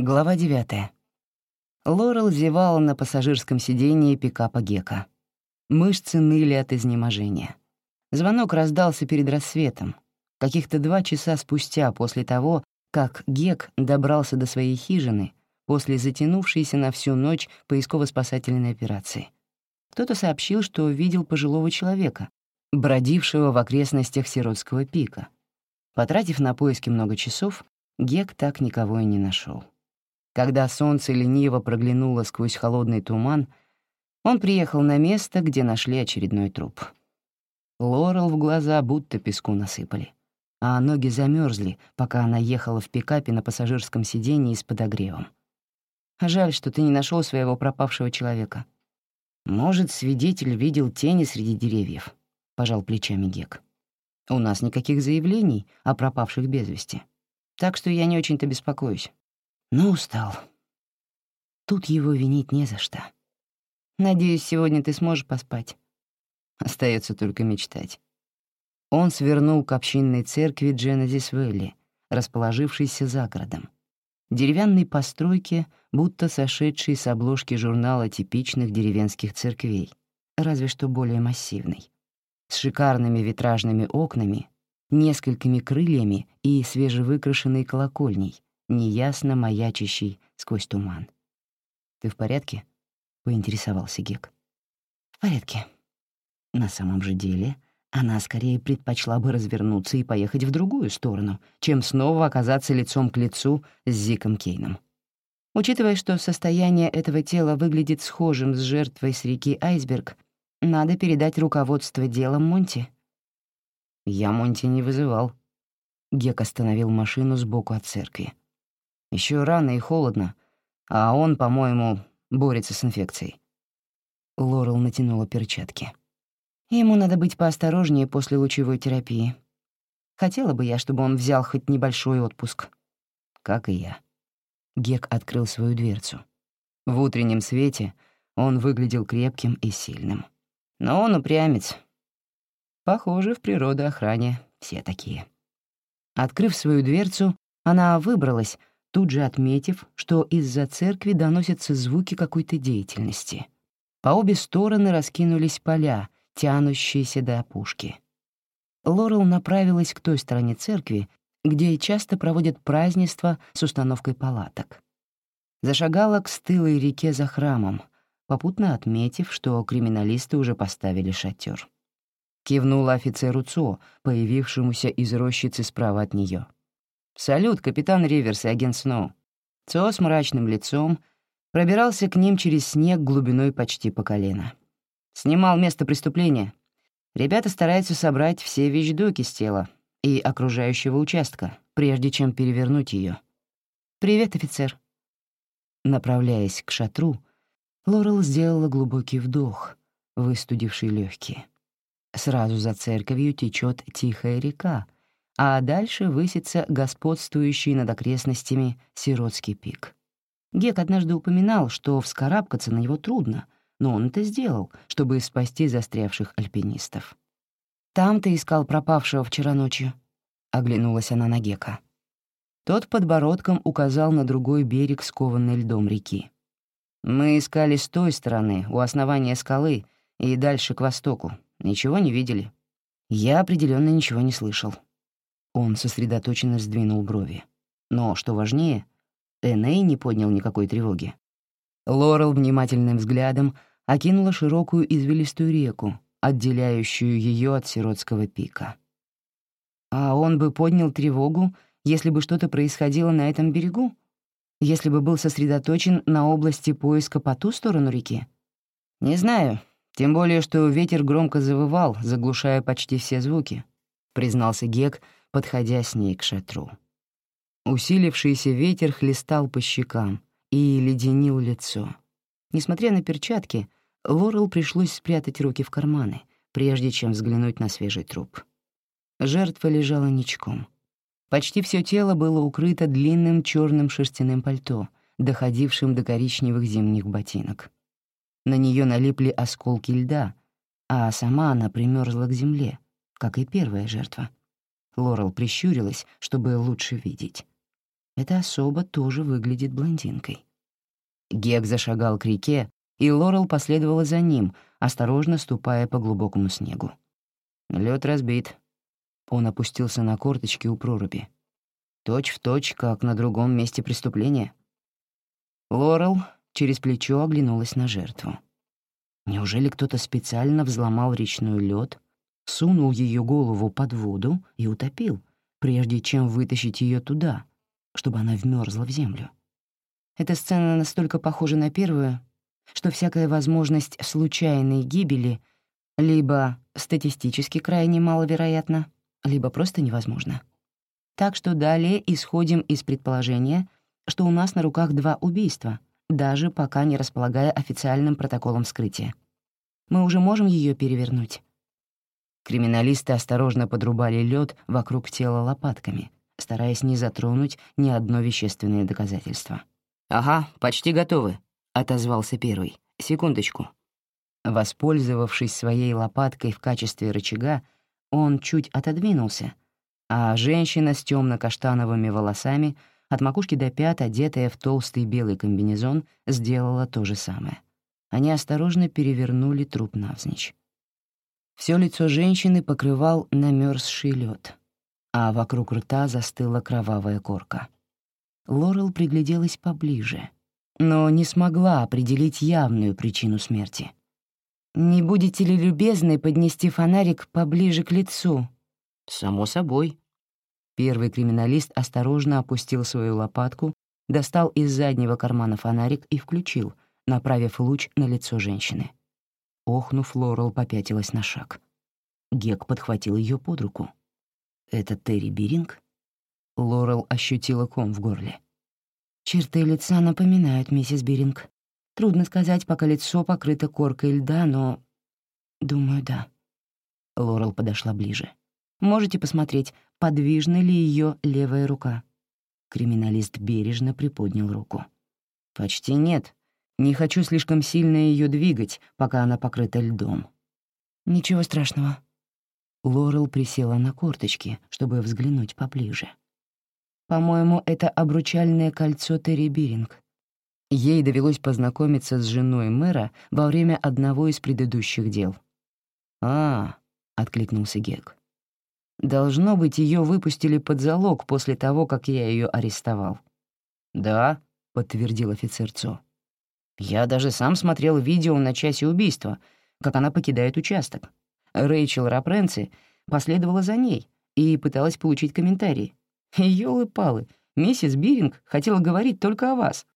Глава 9. Лорел зевала на пассажирском сидении пикапа Гека. Мышцы ныли от изнеможения. Звонок раздался перед рассветом, каких-то два часа спустя после того, как Гек добрался до своей хижины после затянувшейся на всю ночь поисково-спасательной операции. Кто-то сообщил, что видел пожилого человека, бродившего в окрестностях Сиротского пика. Потратив на поиски много часов, Гек так никого и не нашел. Когда солнце лениво проглянуло сквозь холодный туман, он приехал на место, где нашли очередной труп. Лорел в глаза будто песку насыпали, а ноги замерзли, пока она ехала в пикапе на пассажирском сиденье с подогревом. Жаль, что ты не нашел своего пропавшего человека. Может, свидетель видел тени среди деревьев, — пожал плечами Гек. У нас никаких заявлений о пропавших без вести, так что я не очень-то беспокоюсь но устал. Тут его винить не за что. Надеюсь, сегодня ты сможешь поспать. Остается только мечтать. Он свернул к общинной церкви Дженезис Вэлли, расположившейся за городом. Деревянной постройке, будто сошедшей с обложки журнала типичных деревенских церквей, разве что более массивной, с шикарными витражными окнами, несколькими крыльями и свежевыкрашенной колокольней, неясно маячащий сквозь туман. «Ты в порядке?» — поинтересовался Гек. «В порядке». На самом же деле она скорее предпочла бы развернуться и поехать в другую сторону, чем снова оказаться лицом к лицу с Зиком Кейном. Учитывая, что состояние этого тела выглядит схожим с жертвой с реки Айсберг, надо передать руководство делом Монти. Я Монти не вызывал. Гек остановил машину сбоку от церкви. Еще рано и холодно, а он, по-моему, борется с инфекцией. Лорел натянула перчатки. Ему надо быть поосторожнее после лучевой терапии. Хотела бы я, чтобы он взял хоть небольшой отпуск. Как и я. Гек открыл свою дверцу. В утреннем свете он выглядел крепким и сильным. Но он упрямец. Похоже, в природоохране все такие. Открыв свою дверцу, она выбралась, тут же отметив, что из-за церкви доносятся звуки какой-то деятельности. По обе стороны раскинулись поля, тянущиеся до опушки. Лорел направилась к той стороне церкви, где часто проводят празднества с установкой палаток. Зашагала к стылой реке за храмом, попутно отметив, что криминалисты уже поставили шатер. Кивнула офицеру ЦО, появившемуся из рощицы справа от нее. «Салют, капитан Риверс и агент Сноу». Цо с мрачным лицом пробирался к ним через снег глубиной почти по колено. Снимал место преступления. Ребята стараются собрать все вещдоки с тела и окружающего участка, прежде чем перевернуть ее. «Привет, офицер». Направляясь к шатру, Лорел сделала глубокий вдох, выстудивший легкие. Сразу за церковью течет тихая река — а дальше высится господствующий над окрестностями Сиротский пик. Гек однажды упоминал, что вскарабкаться на него трудно, но он это сделал, чтобы спасти застрявших альпинистов. «Там ты искал пропавшего вчера ночью?» — оглянулась она на Гека. Тот подбородком указал на другой берег, скованный льдом реки. «Мы искали с той стороны, у основания скалы, и дальше к востоку. Ничего не видели. Я определенно ничего не слышал». Он сосредоточенно сдвинул брови. Но, что важнее, Эней не поднял никакой тревоги. Лорел внимательным взглядом окинула широкую извилистую реку, отделяющую ее от сиротского пика. А он бы поднял тревогу, если бы что-то происходило на этом берегу? Если бы был сосредоточен на области поиска по ту сторону реки? Не знаю, тем более, что ветер громко завывал, заглушая почти все звуки, признался Гек, — подходя с ней к шатру. Усилившийся ветер хлестал по щекам и леденил лицо. Несмотря на перчатки, Лорел пришлось спрятать руки в карманы, прежде чем взглянуть на свежий труп. Жертва лежала ничком. Почти все тело было укрыто длинным черным шерстяным пальто, доходившим до коричневых зимних ботинок. На нее налипли осколки льда, а сама она примерзла к земле, как и первая жертва. Лорел прищурилась, чтобы лучше видеть. эта особа тоже выглядит блондинкой. Гек зашагал к реке, и Лорел последовала за ним, осторожно ступая по глубокому снегу. Лед разбит. Он опустился на корточки у проруби. Точь в точь, как на другом месте преступления. Лорел через плечо оглянулась на жертву. Неужели кто-то специально взломал речной лед, сунул ее голову под воду и утопил, прежде чем вытащить ее туда, чтобы она вмерзла в землю? Эта сцена настолько похожа на первую, что всякая возможность случайной гибели либо статистически крайне маловероятна, либо просто невозможна. Так что далее исходим из предположения, что у нас на руках два убийства, даже пока не располагая официальным протоколом вскрытия. Мы уже можем ее перевернуть. Криминалисты осторожно подрубали лед вокруг тела лопатками, стараясь не затронуть ни одно вещественное доказательство. «Ага, почти готовы», — отозвался первый. «Секундочку». Воспользовавшись своей лопаткой в качестве рычага, он чуть отодвинулся, а женщина с темно каштановыми волосами, от макушки до пят, одетая в толстый белый комбинезон, сделала то же самое. Они осторожно перевернули труп навзничь. Все лицо женщины покрывал намерзший лед, а вокруг рта застыла кровавая корка. Лорел пригляделась поближе, но не смогла определить явную причину смерти. «Не будете ли любезны поднести фонарик поближе к лицу?» «Само собой». Первый криминалист осторожно опустил свою лопатку, достал из заднего кармана фонарик и включил, направив луч на лицо женщины. Охнув, Лорел попятилась на шаг. Гек подхватил ее под руку. «Это Терри Биринг?» Лорел ощутила ком в горле. Черты лица напоминают миссис Биринг. Трудно сказать, пока лицо покрыто коркой льда, но... Думаю, да. Лорел подошла ближе. Можете посмотреть, подвижна ли ее левая рука. Криминалист бережно приподнял руку. «Почти нет. Не хочу слишком сильно ее двигать, пока она покрыта льдом». «Ничего страшного». Лорел присела на корточки, чтобы взглянуть поближе. По-моему, это обручальное кольцо Терри Биринг. Ей довелось познакомиться с женой мэра во время одного из предыдущих дел. «А», — откликнулся Гек. «Должно быть, ее выпустили под залог после того, как я ее арестовал». «Да», — подтвердил офицер ЦО. «Я даже сам смотрел видео на часе убийства, как она покидает участок. Рэйчел Рапренци последовала за ней и пыталась получить комментарии. Ёлы-палы, миссис Биринг хотела говорить только о вас».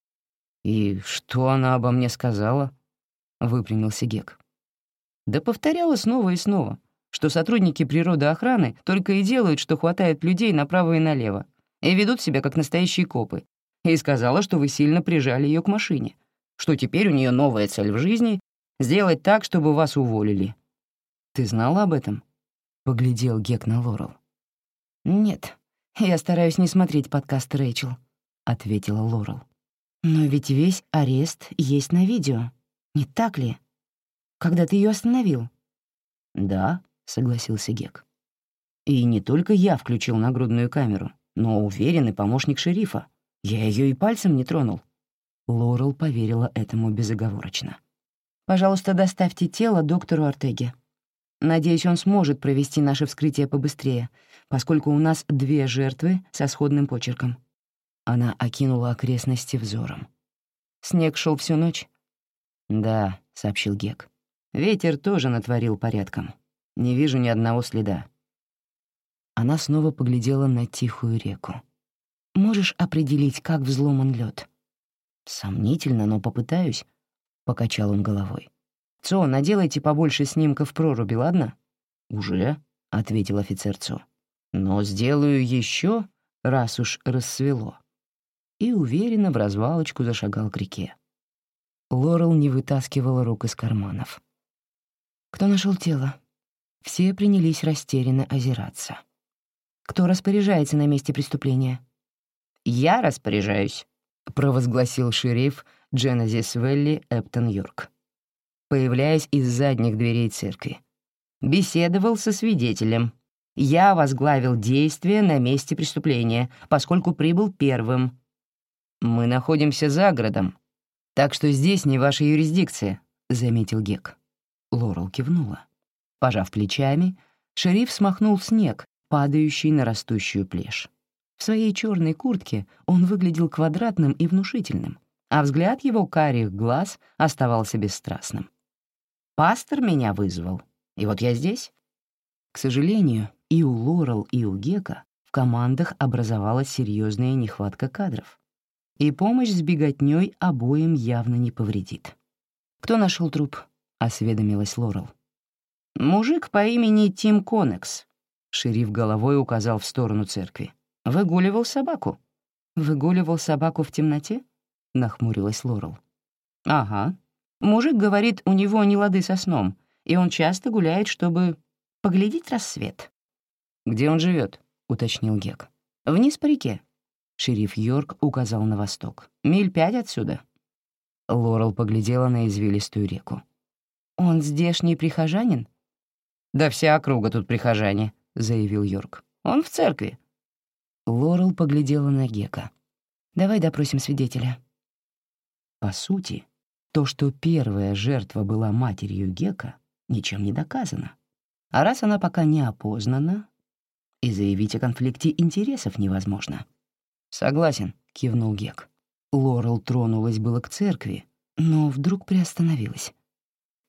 «И что она обо мне сказала?» — выпрямился Гек. «Да повторяла снова и снова, что сотрудники природоохраны только и делают, что хватают людей направо и налево, и ведут себя как настоящие копы, и сказала, что вы сильно прижали ее к машине, что теперь у нее новая цель в жизни — сделать так, чтобы вас уволили. Ты знала об этом?» — поглядел Гек на Лорел. «Нет», «Я стараюсь не смотреть подкаст Рэйчел», — ответила Лорел. «Но ведь весь арест есть на видео, не так ли? Когда ты ее остановил?» «Да», — согласился Гек. «И не только я включил нагрудную камеру, но уверенный помощник шерифа. Я ее и пальцем не тронул». Лорел поверила этому безоговорочно. «Пожалуйста, доставьте тело доктору Артеге. Надеюсь, он сможет провести наше вскрытие побыстрее, поскольку у нас две жертвы со сходным почерком». Она окинула окрестности взором. «Снег шел всю ночь?» «Да», — сообщил Гек. «Ветер тоже натворил порядком. Не вижу ни одного следа». Она снова поглядела на тихую реку. «Можешь определить, как взломан лед? «Сомнительно, но попытаюсь», — покачал он головой. «Цо, наделайте побольше снимков проруби, ладно?» «Уже», — ответил офицер Цо. Но сделаю еще, раз уж рассвело. И уверенно в развалочку зашагал к реке. Лорел не вытаскивала рук из карманов. Кто нашел тело? Все принялись растерянно озираться. Кто распоряжается на месте преступления? «Я распоряжаюсь», — провозгласил шериф Дженезис Велли Эптон Йорк, появляясь из задних дверей церкви. Беседовал со свидетелем. Я возглавил действия на месте преступления, поскольку прибыл первым. «Мы находимся за городом, так что здесь не ваша юрисдикция», — заметил Гек. Лорел кивнула. Пожав плечами, шериф смахнул снег, падающий на растущую плешь. В своей черной куртке он выглядел квадратным и внушительным, а взгляд его карих глаз оставался бесстрастным. «Пастор меня вызвал, и вот я здесь». К сожалению, и у Лорел, и у Гека в командах образовалась серьезная нехватка кадров, и помощь с беготней обоим явно не повредит. «Кто нашел труп?» — осведомилась Лорел. «Мужик по имени Тим Конекс», — шериф головой указал в сторону церкви. «Выгуливал собаку». «Выгуливал собаку в темноте?» — нахмурилась Лорел. «Ага. Мужик говорит, у него не лады со сном, и он часто гуляет, чтобы поглядеть рассвет». «Где он живет? уточнил Гек. «Вниз по реке». Шериф Йорк указал на восток. «Миль пять отсюда». Лорел поглядела на извилистую реку. «Он здешний прихожанин?» «Да вся округа тут прихожане», — заявил Йорк. «Он в церкви». Лорел поглядела на Гека. «Давай допросим свидетеля». По сути, то, что первая жертва была матерью Гека, ничем не доказано. А раз она пока не опознана, и заявить о конфликте интересов невозможно. «Согласен», — кивнул Гек. Лорел тронулась было к церкви, но вдруг приостановилась.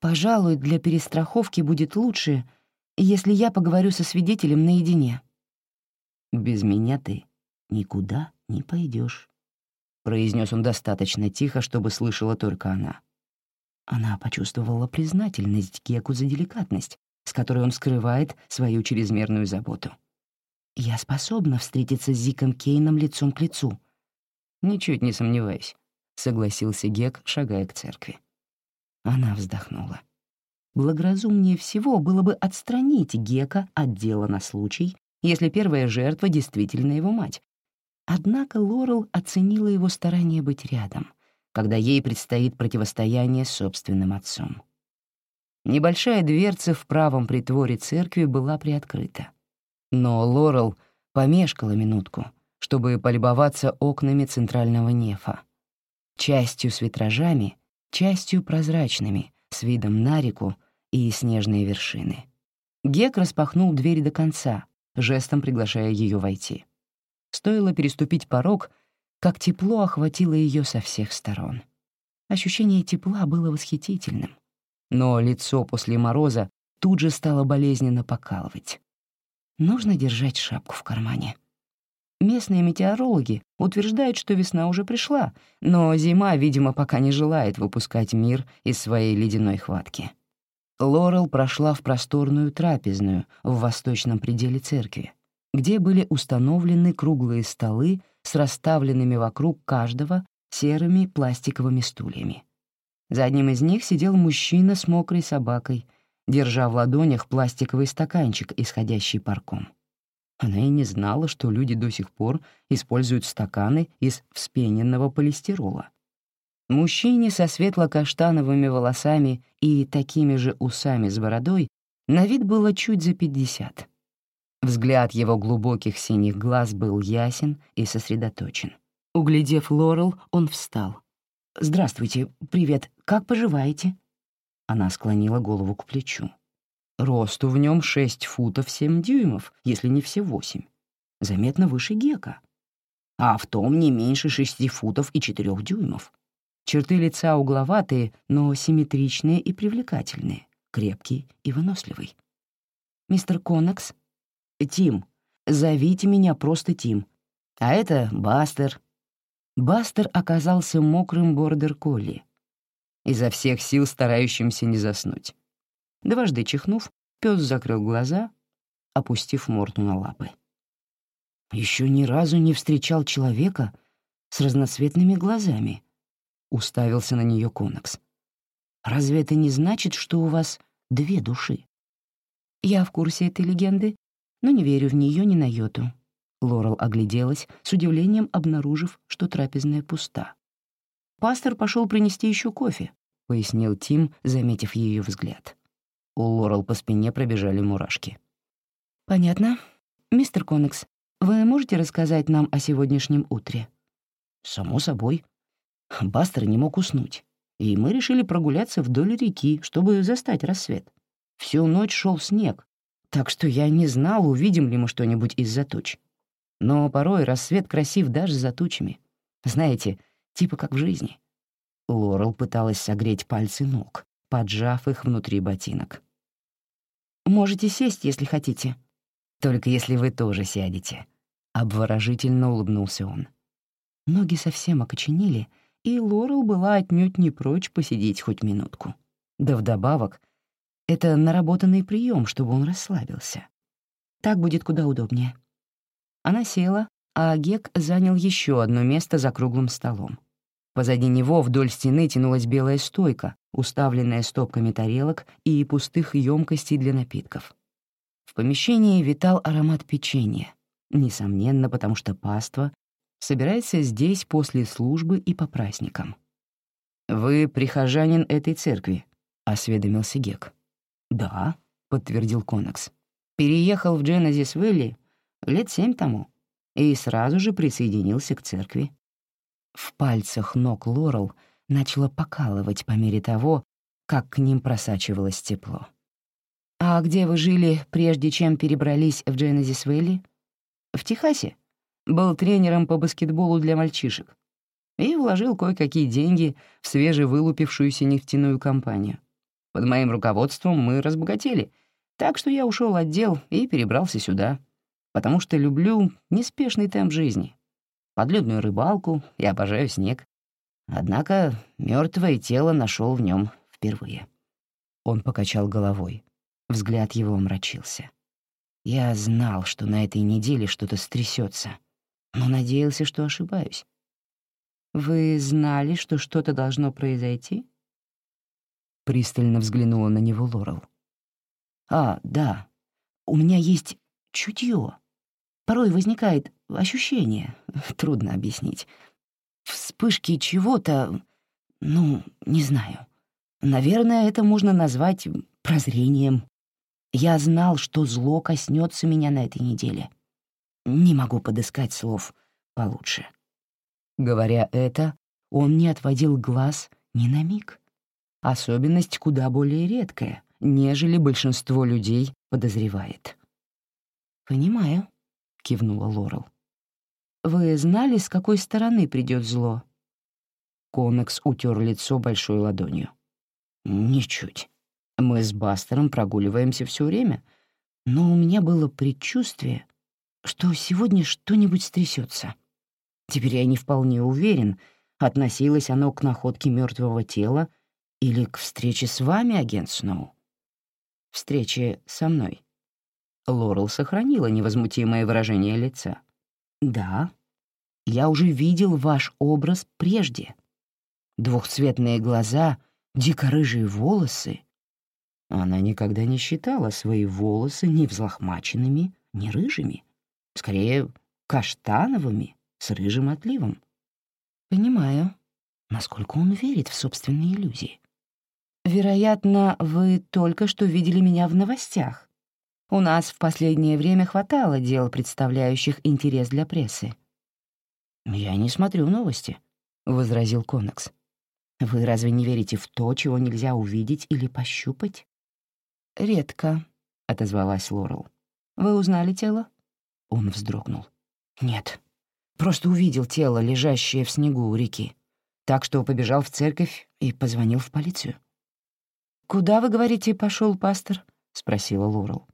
«Пожалуй, для перестраховки будет лучше, если я поговорю со свидетелем наедине». «Без меня ты никуда не пойдешь, произнес он достаточно тихо, чтобы слышала только она. Она почувствовала признательность Геку за деликатность, с которой он скрывает свою чрезмерную заботу. «Я способна встретиться с Зиком Кейном лицом к лицу». «Ничуть не сомневаюсь», — согласился Гек, шагая к церкви. Она вздохнула. Благоразумнее всего было бы отстранить Гека от дела на случай, если первая жертва действительно его мать. Однако Лорел оценила его старание быть рядом, когда ей предстоит противостояние с собственным отцом. Небольшая дверца в правом притворе церкви была приоткрыта. Но Лорел помешкала минутку, чтобы полюбоваться окнами центрального нефа. Частью с витражами, частью прозрачными, с видом на реку и снежные вершины. Гек распахнул дверь до конца, жестом приглашая ее войти. Стоило переступить порог, как тепло охватило ее со всех сторон. Ощущение тепла было восхитительным, но лицо после мороза тут же стало болезненно покалывать. Нужно держать шапку в кармане. Местные метеорологи утверждают, что весна уже пришла, но зима, видимо, пока не желает выпускать мир из своей ледяной хватки. Лорел прошла в просторную трапезную в восточном пределе церкви, где были установлены круглые столы с расставленными вокруг каждого серыми пластиковыми стульями. За одним из них сидел мужчина с мокрой собакой держа в ладонях пластиковый стаканчик, исходящий парком. Она и не знала, что люди до сих пор используют стаканы из вспененного полистирола. Мужчине со светло-каштановыми волосами и такими же усами с бородой на вид было чуть за пятьдесят. Взгляд его глубоких синих глаз был ясен и сосредоточен. Углядев Лорел, он встал. «Здравствуйте, привет, как поживаете?» Она склонила голову к плечу. Росту в нем шесть футов семь дюймов, если не все восемь. Заметно выше Гека. А в том не меньше шести футов и четырех дюймов. Черты лица угловатые, но симметричные и привлекательные, крепкий и выносливый. «Мистер Коннекс?» «Тим. Зовите меня просто Тим. А это Бастер». Бастер оказался мокрым бордер-колли, изо всех сил старающимся не заснуть. Дважды чихнув, пес закрыл глаза, опустив морду на лапы. Еще ни разу не встречал человека с разноцветными глазами, уставился на нее Конакс. Разве это не значит, что у вас две души? Я в курсе этой легенды, но не верю в нее ни на йоту. Лорел огляделась, с удивлением обнаружив, что трапезная пуста. «Пастор пошел принести еще кофе», — пояснил Тим, заметив ее взгляд. У Лорел по спине пробежали мурашки. «Понятно. Мистер Коннекс, вы можете рассказать нам о сегодняшнем утре?» Само собой. Бастер не мог уснуть, и мы решили прогуляться вдоль реки, чтобы застать рассвет. Всю ночь шел снег, так что я не знал, увидим ли мы что-нибудь из-за туч. Но порой рассвет красив даже за тучами. Знаете, типа как в жизни. Лорел пыталась согреть пальцы ног, поджав их внутри ботинок. «Можете сесть, если хотите. Только если вы тоже сядете», — обворожительно улыбнулся он. Ноги совсем окоченели, и Лорел была отнюдь не прочь посидеть хоть минутку. Да вдобавок, это наработанный прием, чтобы он расслабился. Так будет куда удобнее. Она села, а Гек занял еще одно место за круглым столом. Позади него вдоль стены тянулась белая стойка, уставленная стопками тарелок и пустых емкостей для напитков. В помещении витал аромат печенья, несомненно, потому что паства собирается здесь после службы и по праздникам. «Вы прихожанин этой церкви», — осведомился Гек. «Да», — подтвердил Конакс. «Переехал в Дженезис-Вэлли лет семь тому и сразу же присоединился к церкви. В пальцах ног Лорел начало покалывать по мере того, как к ним просачивалось тепло. «А где вы жили, прежде чем перебрались в Дженезис Вэлли?» «В Техасе. Был тренером по баскетболу для мальчишек. И вложил кое-какие деньги в свежевылупившуюся нефтяную компанию. Под моим руководством мы разбогатели, так что я ушел от дел и перебрался сюда, потому что люблю неспешный темп жизни подледную рыбалку и обожаю снег. Однако мертвое тело нашел в нем впервые. Он покачал головой. Взгляд его омрачился. Я знал, что на этой неделе что-то стрясется, но надеялся, что ошибаюсь. «Вы знали, что что-то должно произойти?» Пристально взглянула на него Лорел. «А, да. У меня есть чутье. Порой возникает ощущение, трудно объяснить. Вспышки чего-то, ну, не знаю. Наверное, это можно назвать прозрением. Я знал, что зло коснется меня на этой неделе. Не могу подыскать слов получше. Говоря это, он не отводил глаз ни на миг. Особенность куда более редкая, нежели большинство людей подозревает. «Понимаю», — кивнула Лорел. «Вы знали, с какой стороны придет зло?» Конекс утер лицо большой ладонью. «Ничуть. Мы с Бастером прогуливаемся все время, но у меня было предчувствие, что сегодня что-нибудь стрясется. Теперь я не вполне уверен, относилось оно к находке мертвого тела или к встрече с вами, агент Сноу. Встрече со мной. Лорел сохранила невозмутимое выражение лица. «Да, я уже видел ваш образ прежде. Двухцветные глаза, дико-рыжие волосы. Она никогда не считала свои волосы ни взлохмаченными, ни рыжими. Скорее, каштановыми, с рыжим отливом. Понимаю, насколько он верит в собственные иллюзии. Вероятно, вы только что видели меня в новостях. У нас в последнее время хватало дел, представляющих интерес для прессы. «Я не смотрю новости», — возразил Конекс. «Вы разве не верите в то, чего нельзя увидеть или пощупать?» «Редко», — отозвалась Лорел. «Вы узнали тело?» Он вздрогнул. «Нет, просто увидел тело, лежащее в снегу у реки. Так что побежал в церковь и позвонил в полицию». «Куда, вы говорите, пошел пастор?» — спросила Лорел.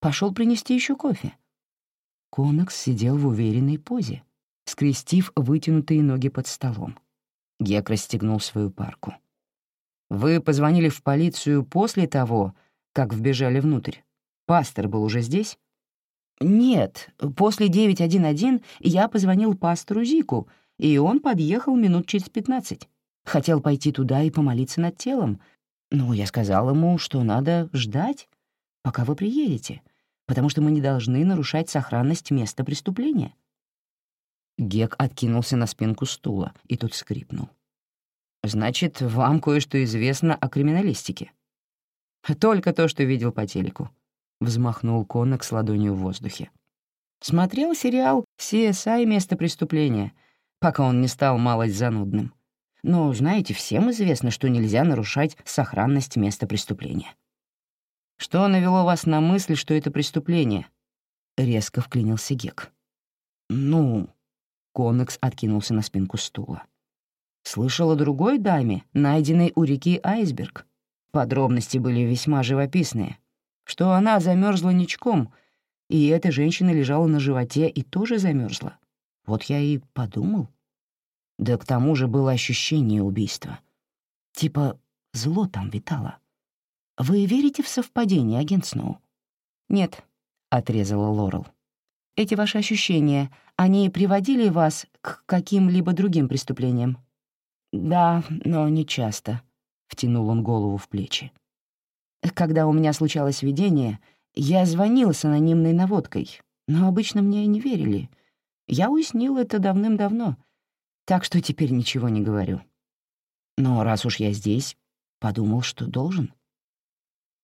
Пошел принести еще кофе. Конакс сидел в уверенной позе, скрестив вытянутые ноги под столом. Гек расстегнул свою парку. «Вы позвонили в полицию после того, как вбежали внутрь? Пастор был уже здесь?» «Нет, после 911 я позвонил пастору Зику, и он подъехал минут через пятнадцать. Хотел пойти туда и помолиться над телом, но я сказал ему, что надо ждать, пока вы приедете, потому что мы не должны нарушать сохранность места преступления». Гек откинулся на спинку стула, и тут скрипнул. «Значит, вам кое-что известно о криминалистике?» «Только то, что видел по телеку», — взмахнул Коннок с ладонью в воздухе. «Смотрел сериал CSI «Место преступления». пока он не стал малость занудным. Но, знаете, всем известно, что нельзя нарушать сохранность места преступления. Что навело вас на мысль, что это преступление? Резко вклинился Гек. Ну, Конекс откинулся на спинку стула. Слышал о другой даме, найденной у реки Айсберг. Подробности были весьма живописные, что она замерзла ничком, и эта женщина лежала на животе и тоже замерзла. Вот я и подумал. Да к тому же было ощущение убийства. Типа зло там витало. Вы верите в совпадение, агент Сноу? Нет, — отрезала Лорел. Эти ваши ощущения, они приводили вас к каким-либо другим преступлениям? Да, но не часто, — втянул он голову в плечи. Когда у меня случалось видение, я звонил с анонимной наводкой, но обычно мне не верили. Я уяснил это давным-давно — так что теперь ничего не говорю. Но раз уж я здесь, подумал, что должен.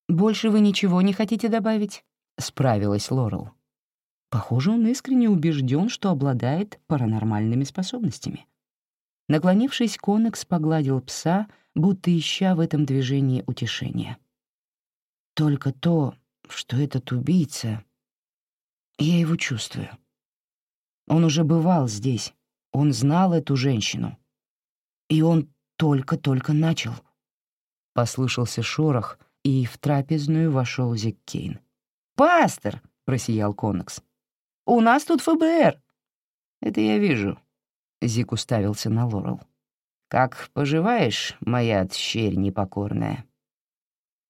«Больше вы ничего не хотите добавить?» — справилась Лорел. Похоже, он искренне убежден, что обладает паранормальными способностями. Наклонившись, Конекс погладил пса, будто ища в этом движении утешения. Только то, что этот убийца... Я его чувствую. Он уже бывал здесь, он знал эту женщину. И он только-только начал. Послышался шорох, и в трапезную вошел Зик Кейн. «Пастор!» — просиял Конекс. «У нас тут ФБР!» «Это я вижу», — Зик уставился на Лорел. «Как поживаешь, моя тщерь непокорная?»